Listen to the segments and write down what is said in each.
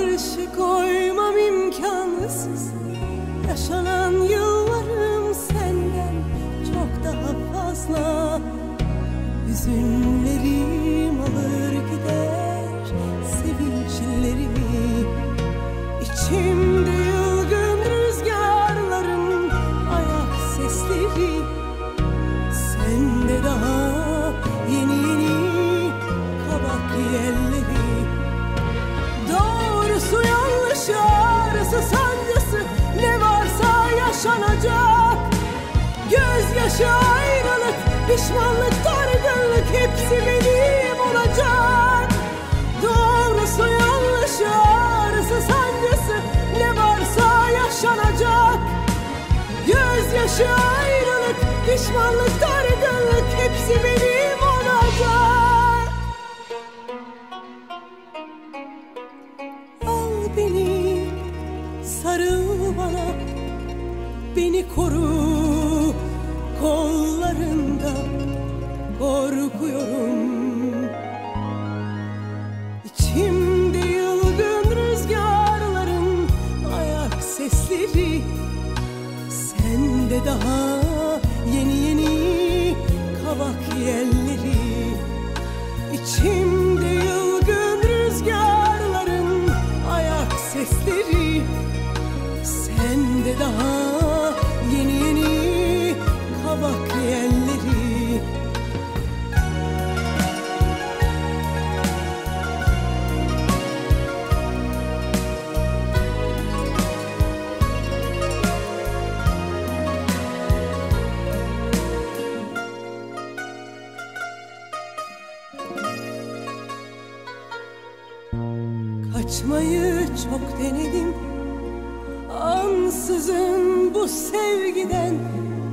Karşı koymam imkansız. Yaşanan yıllarım senden çok daha fazla. Hüzünlerim varsa yaşanacak Gözyaşı ayrılık pişmanlık dargınlık hepsi benim olacak. Doğrusu yanlışı ağrısı sancısı ne varsa yaşanacak. Gözyaşı ayrılık pişmanlık dargınlık hepsi benim olacak. Al beni sarıl bana beni koru kollarında korkuyorum. İçimde yılgın rüzgarların ayak sesleri Sende daha Kaçmayı çok denedim. Ansızın bu sevgiden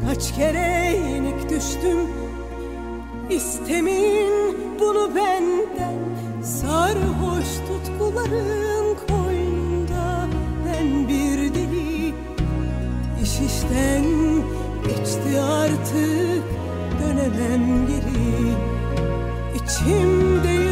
Kaç kere yenik düştüm. İstemeyin bunu benden Sarhoş tutkuların koynunda Ben bir deli İş işten geçti artık Dönemem geri. İçimde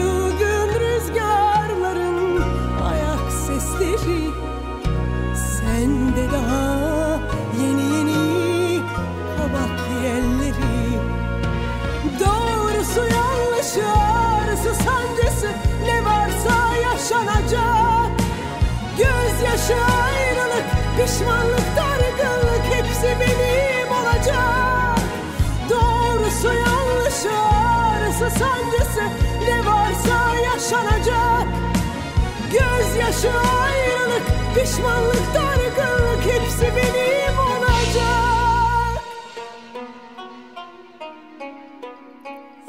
Gözyaşı ayrılık pişmanlık dargınlık hepsi benim olacak. Doğrusu yanlışı ağrısı sancısı ne varsa yaşanacak. Gözyaşı ayrılık pişmanlık dargınlık hepsi benim olacak.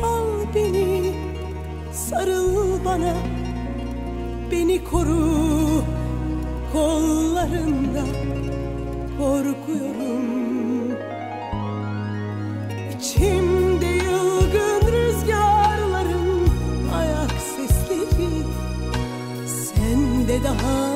Al beni sarıl bana beni koru kollarında korkuyorum. İçimde yılgın rüzgarların ayak sesleri Sende daha